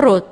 рот.